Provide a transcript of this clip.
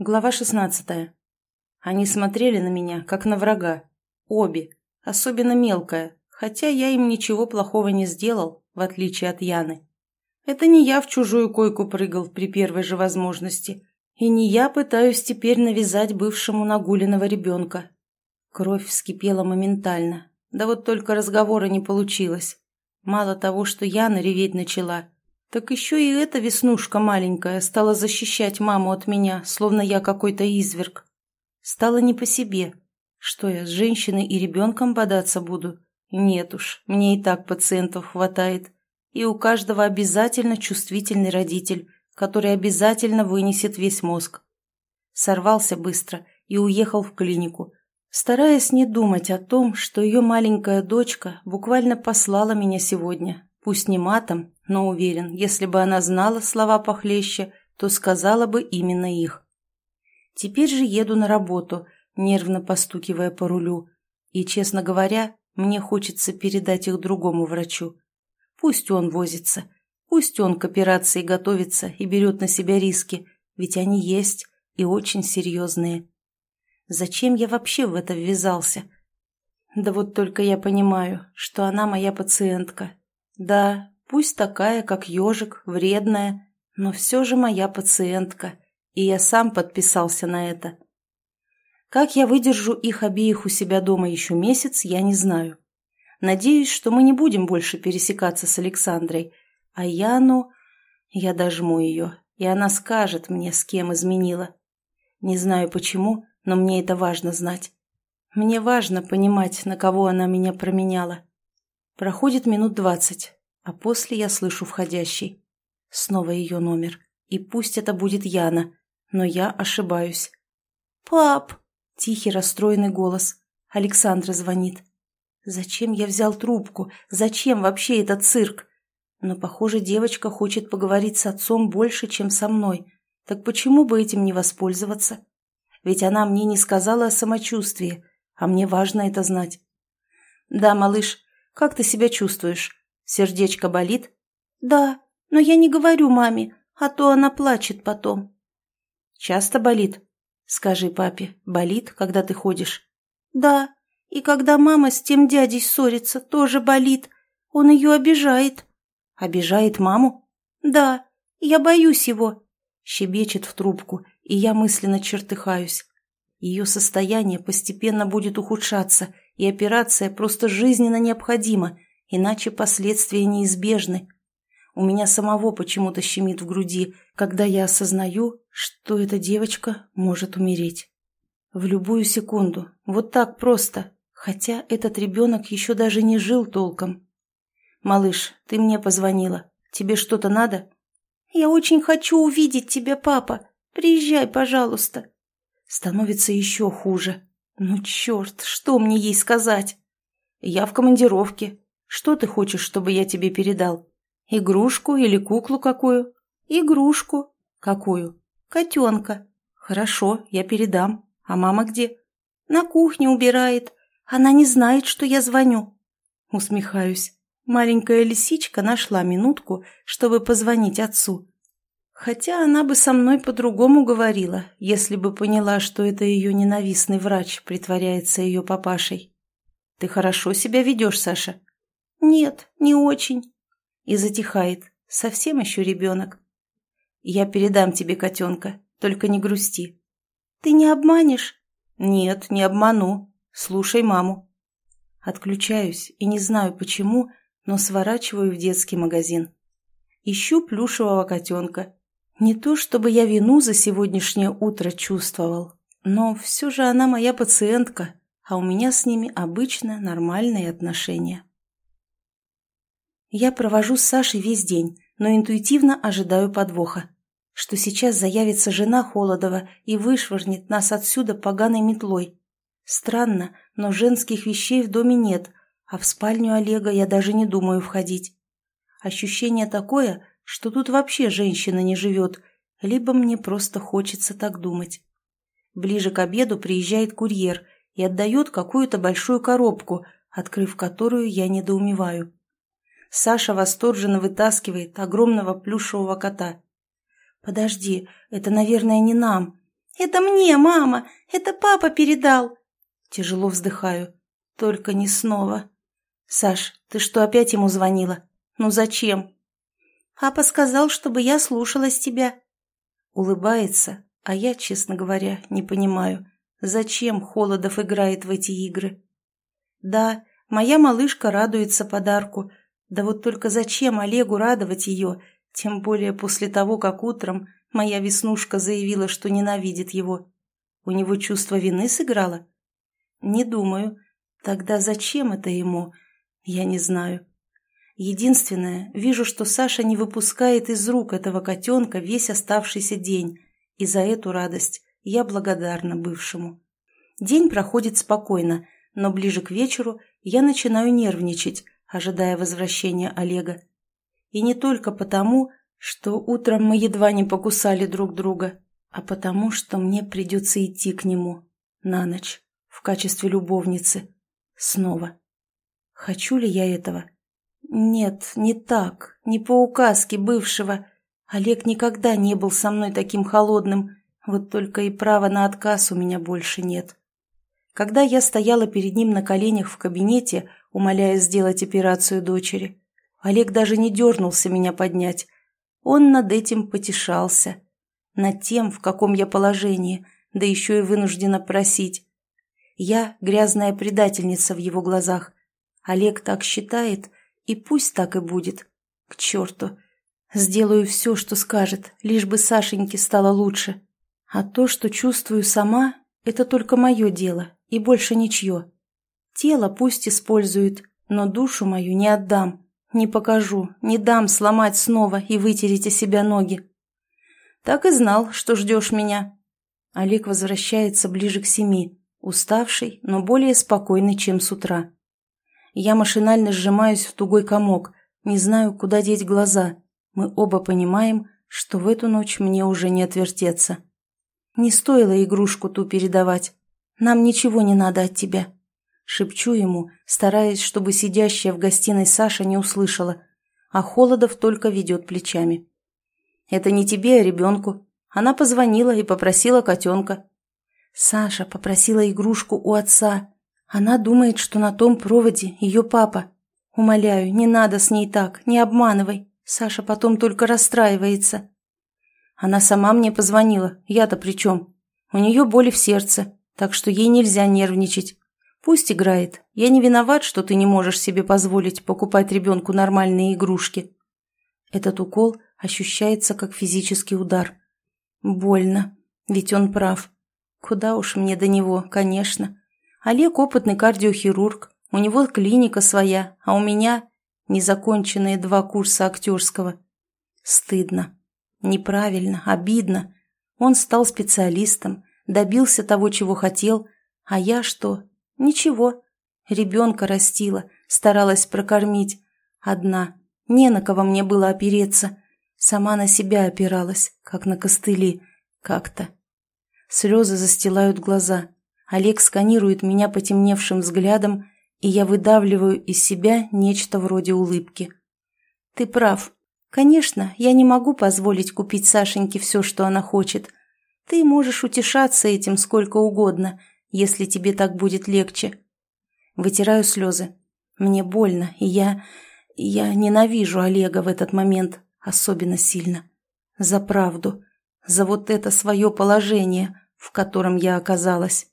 Глава шестнадцатая. Они смотрели на меня, как на врага. Обе. Особенно мелкая, хотя я им ничего плохого не сделал, в отличие от Яны. Это не я в чужую койку прыгал при первой же возможности, и не я пытаюсь теперь навязать бывшему нагуленного ребенка. Кровь вскипела моментально, да вот только разговора не получилось. Мало того, что Яна реветь начала, так еще и эта веснушка маленькая стала защищать маму от меня, словно я какой-то изверг. Стало не по себе. Что я, с женщиной и ребенком бодаться буду? Нет уж, мне и так пациентов хватает. И у каждого обязательно чувствительный родитель, который обязательно вынесет весь мозг. Сорвался быстро и уехал в клинику, стараясь не думать о том, что ее маленькая дочка буквально послала меня сегодня, пусть не матом, но уверен, если бы она знала слова похлеще, то сказала бы именно их. Теперь же еду на работу, нервно постукивая по рулю, и, честно говоря, мне хочется передать их другому врачу. Пусть он возится, пусть он к операции готовится и берет на себя риски, ведь они есть и очень серьезные. Зачем я вообще в это ввязался? Да вот только я понимаю, что она моя пациентка. Да, пусть такая, как ежик, вредная, но все же моя пациентка, и я сам подписался на это. Как я выдержу их обеих у себя дома еще месяц, я не знаю. Надеюсь, что мы не будем больше пересекаться с Александрой. А Яну... Я дожму ее, и она скажет мне, с кем изменила. Не знаю почему, но мне это важно знать. Мне важно понимать, на кого она меня променяла. Проходит минут двадцать, а после я слышу входящий. Снова ее номер. И пусть это будет Яна, но я ошибаюсь. «Пап!» – тихий расстроенный голос. Александра звонит. Зачем я взял трубку? Зачем вообще этот цирк? Но, похоже, девочка хочет поговорить с отцом больше, чем со мной. Так почему бы этим не воспользоваться? Ведь она мне не сказала о самочувствии, а мне важно это знать. «Да, малыш, как ты себя чувствуешь? Сердечко болит?» «Да, но я не говорю маме, а то она плачет потом». «Часто болит?» «Скажи папе, болит, когда ты ходишь?» «Да, и когда мама с тем дядей ссорится, тоже болит. Он ее обижает. Обижает маму? Да, я боюсь его. Щебечет в трубку, и я мысленно чертыхаюсь. Ее состояние постепенно будет ухудшаться, и операция просто жизненно необходима, иначе последствия неизбежны. У меня самого почему-то щемит в груди, когда я осознаю, что эта девочка может умереть. В любую секунду, вот так просто, Хотя этот ребенок еще даже не жил толком. «Малыш, ты мне позвонила. Тебе что-то надо?» «Я очень хочу увидеть тебя, папа. Приезжай, пожалуйста». Становится еще хуже. «Ну, черт, что мне ей сказать?» «Я в командировке. Что ты хочешь, чтобы я тебе передал? Игрушку или куклу какую?» «Игрушку». «Какую?» «Котенка». «Хорошо, я передам. А мама где?» «На кухне убирает. Она не знает, что я звоню. Усмехаюсь. Маленькая лисичка нашла минутку, чтобы позвонить отцу. Хотя она бы со мной по-другому говорила, если бы поняла, что это ее ненавистный врач притворяется ее папашей. «Ты хорошо себя ведешь, Саша?» «Нет, не очень». И затихает. Совсем еще ребенок. «Я передам тебе котенка, только не грусти». «Ты не обманешь?» «Нет, не обману. Слушай маму. Отключаюсь и не знаю почему, но сворачиваю в детский магазин. Ищу плюшевого котенка. Не то чтобы я вину за сегодняшнее утро чувствовал, но все же она моя пациентка, а у меня с ними обычно нормальные отношения. Я провожу с Сашей весь день, но интуитивно ожидаю подвоха. Что сейчас заявится жена Холодова и вышвырнет нас отсюда поганой метлой. Странно, но женских вещей в доме нет, а в спальню Олега я даже не думаю входить. Ощущение такое, что тут вообще женщина не живет, либо мне просто хочется так думать. Ближе к обеду приезжает курьер и отдает какую-то большую коробку, открыв которую я недоумеваю. Саша восторженно вытаскивает огромного плюшевого кота. «Подожди, это, наверное, не нам. «Это мне, мама! Это папа передал!» Тяжело вздыхаю. Только не снова. «Саш, ты что, опять ему звонила? Ну зачем?» «Папа сказал, чтобы я слушалась тебя». Улыбается, а я, честно говоря, не понимаю, зачем Холодов играет в эти игры. Да, моя малышка радуется подарку, да вот только зачем Олегу радовать ее, тем более после того, как утром моя веснушка заявила, что ненавидит его. У него чувство вины сыграло? Не думаю. Тогда зачем это ему? Я не знаю. Единственное, вижу, что Саша не выпускает из рук этого котенка весь оставшийся день, и за эту радость я благодарна бывшему. День проходит спокойно, но ближе к вечеру я начинаю нервничать, ожидая возвращения Олега. И не только потому, что утром мы едва не покусали друг друга, а потому, что мне придется идти к нему на ночь в качестве любовницы. Снова. Хочу ли я этого? Нет, не так, не по указке бывшего. Олег никогда не был со мной таким холодным, вот только и права на отказ у меня больше нет. Когда я стояла перед ним на коленях в кабинете, умоляя сделать операцию дочери, Олег даже не дернулся меня поднять. Он над этим потешался. Над тем, в каком я положении, да еще и вынуждена просить. Я грязная предательница в его глазах. Олег так считает, и пусть так и будет. К черту. Сделаю все, что скажет, лишь бы Сашеньке стало лучше. А то, что чувствую сама, это только мое дело, и больше ничье. Тело пусть использует, но душу мою не отдам, не покажу, не дам сломать снова и вытереть о себя ноги. Так и знал, что ждешь меня. Олег возвращается ближе к семи, уставший, но более спокойный, чем с утра. Я машинально сжимаюсь в тугой комок, не знаю, куда деть глаза. Мы оба понимаем, что в эту ночь мне уже не отвертеться. Не стоило игрушку ту передавать. Нам ничего не надо от тебя. Шепчу ему, стараясь, чтобы сидящая в гостиной Саша не услышала, а Холодов только ведет плечами. «Это не тебе, а ребенку. Она позвонила и попросила котенка». Саша попросила игрушку у отца. Она думает, что на том проводе ее папа. Умоляю, не надо с ней так, не обманывай. Саша потом только расстраивается. Она сама мне позвонила, я-то при чем? У нее боли в сердце, так что ей нельзя нервничать. Пусть играет. Я не виноват, что ты не можешь себе позволить покупать ребенку нормальные игрушки. Этот укол ощущается как физический удар. Больно, ведь он прав. Куда уж мне до него, конечно. Олег опытный кардиохирург, у него клиника своя, а у меня незаконченные два курса актерского. Стыдно. Неправильно, обидно. Он стал специалистом, добился того, чего хотел, а я что? Ничего. Ребенка растила, старалась прокормить. Одна. Не на кого мне было опереться. Сама на себя опиралась, как на костыли. Как-то. Слезы застилают глаза. Олег сканирует меня потемневшим взглядом, и я выдавливаю из себя нечто вроде улыбки. «Ты прав. Конечно, я не могу позволить купить Сашеньке все, что она хочет. Ты можешь утешаться этим сколько угодно, если тебе так будет легче. Вытираю слезы. Мне больно, и я... Я ненавижу Олега в этот момент особенно сильно. За правду. За вот это свое положение, в котором я оказалась.